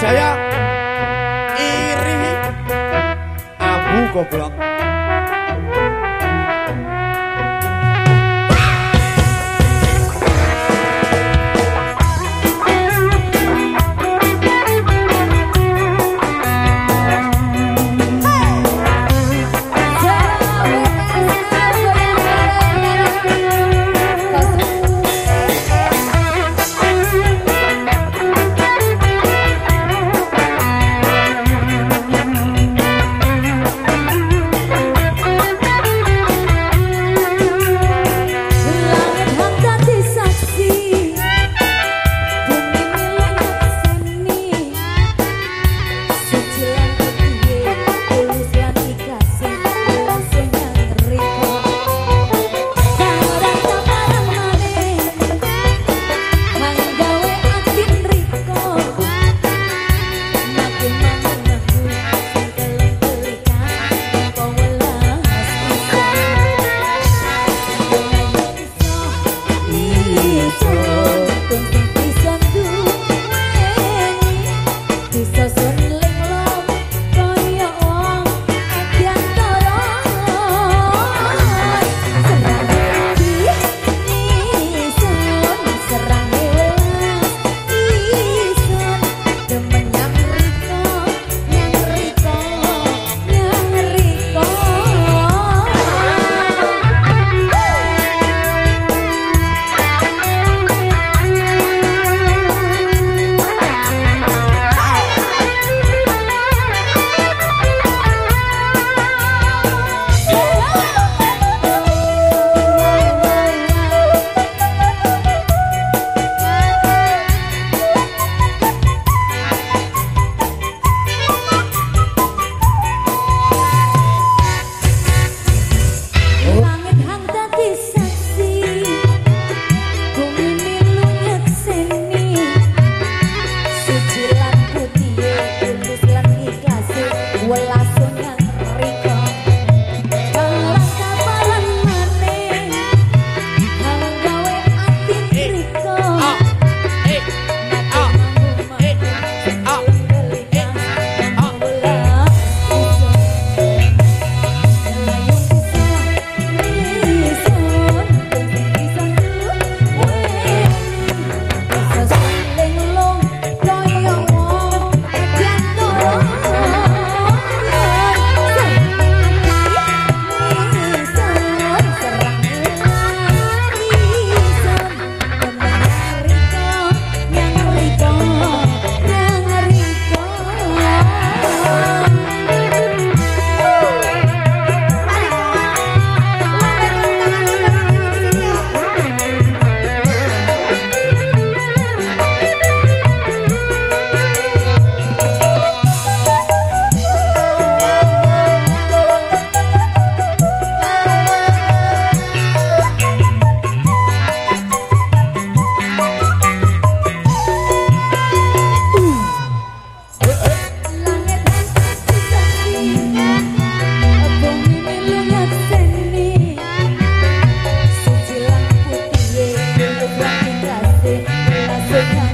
Jaya. Iri. Abu goblok. to it.